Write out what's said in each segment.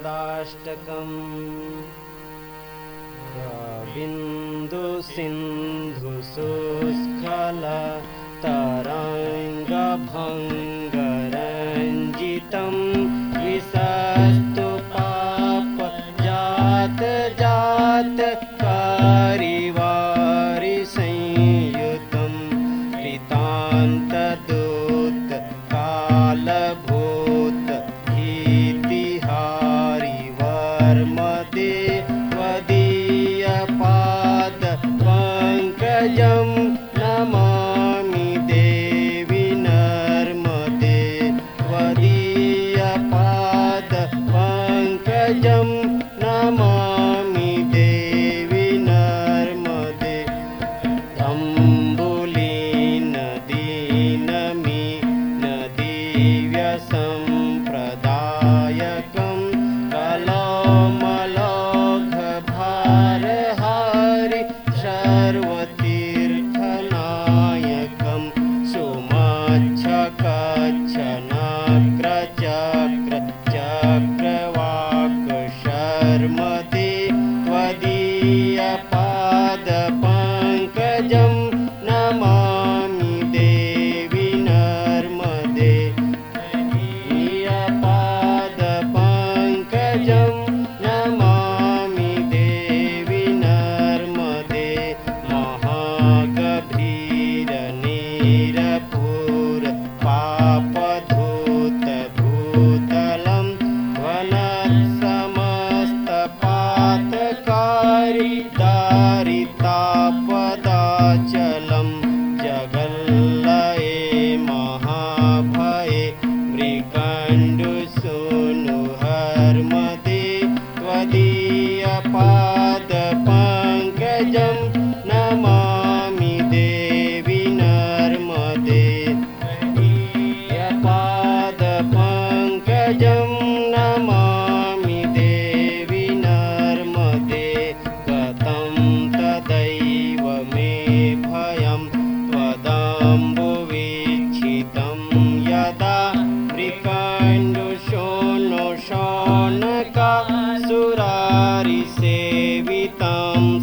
पादाष्टकम् रविन्दु सिन्धुसुस्खल अम्बुलीनदीनमि नदीव्यसम्प्रदायकं कलमलघभारहारि सर्वतीर्थनायकं सुमच्छकच्छनक्रचक्र चक्रवाक शर्मदे त्वदीयपादपङ्कजं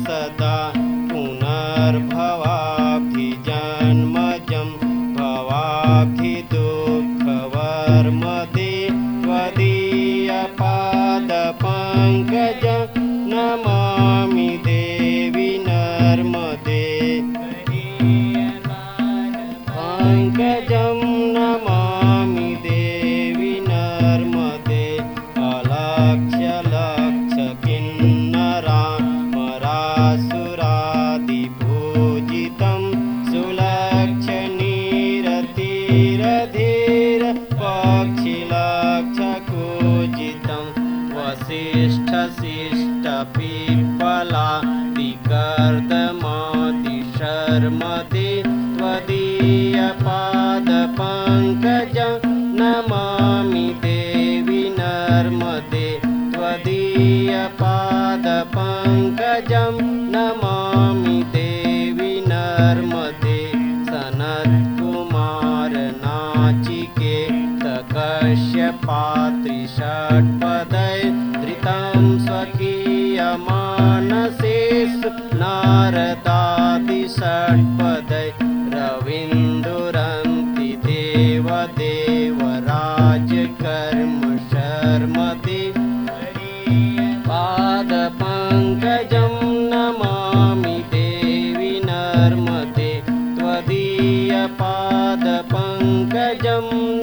सदा पुनर्भवाब्धिजन्मजं भवाब्धिदुःखवर्मदे त्वदीयपादपङ्कज नमामि वसिष्ठशिष्टपिप्पला विकर्दमादिशर्मदे त्वदीयपादपङ्कजं नमामि देवि नर्मदे त्वदीयपादपङ्कजं नमामि देवि नर्मदे सनत्कुमारनाचिकेतकश्यपात्रिषट्पदै धृतं नारदादिषट्पदै रवीन्दुरन्ति देवदेवराजकर्म शर्मदे पादपङ्कजं नमामि देवि नर्मदे त्वदीयपादपङ्कजं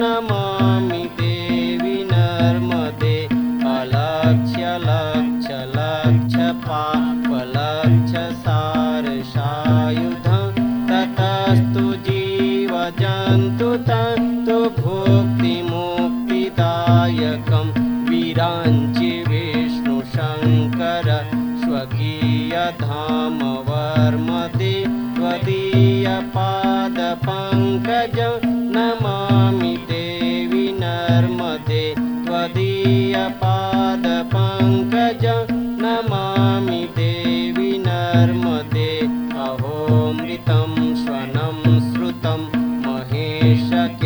नमामि देवि नर्मदे। अलक्ष्य लक्ष्य लक्ष्य पापलक्ष्य विराञ्चि विष्णुशङ्कर स्वकीयधाम वर्मदे त्वदीयपादपङ्कज नमामि देवि नर्मदे त्वदीयपादपङ्कज नमामि देवि नर्मदे। अहोमृतं स्वनं श्रुतं महेशकेशजातटे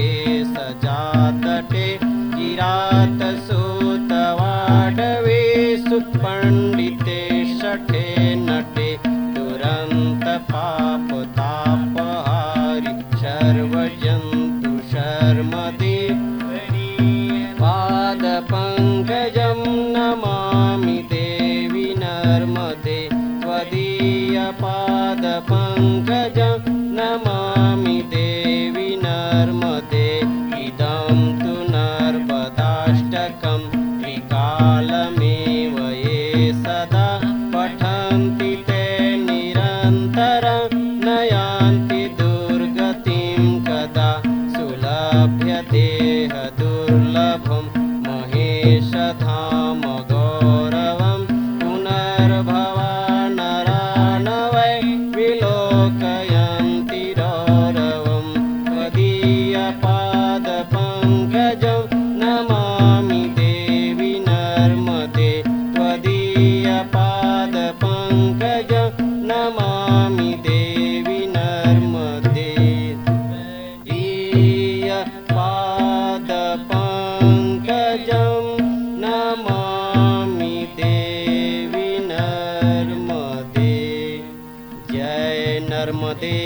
त्वदीयपादपङ्कज नमामि देवि नर्मदे। इदं तु नर्मदाष्टकं त्रिकालमेव ये सदा पठन्ति पादपङ्कजं नमामि देवि नर्मदे। जय नर्मदे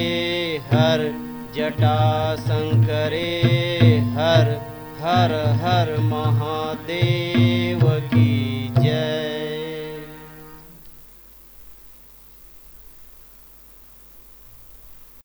हर जटाशङ्करे हर हर हर महादेव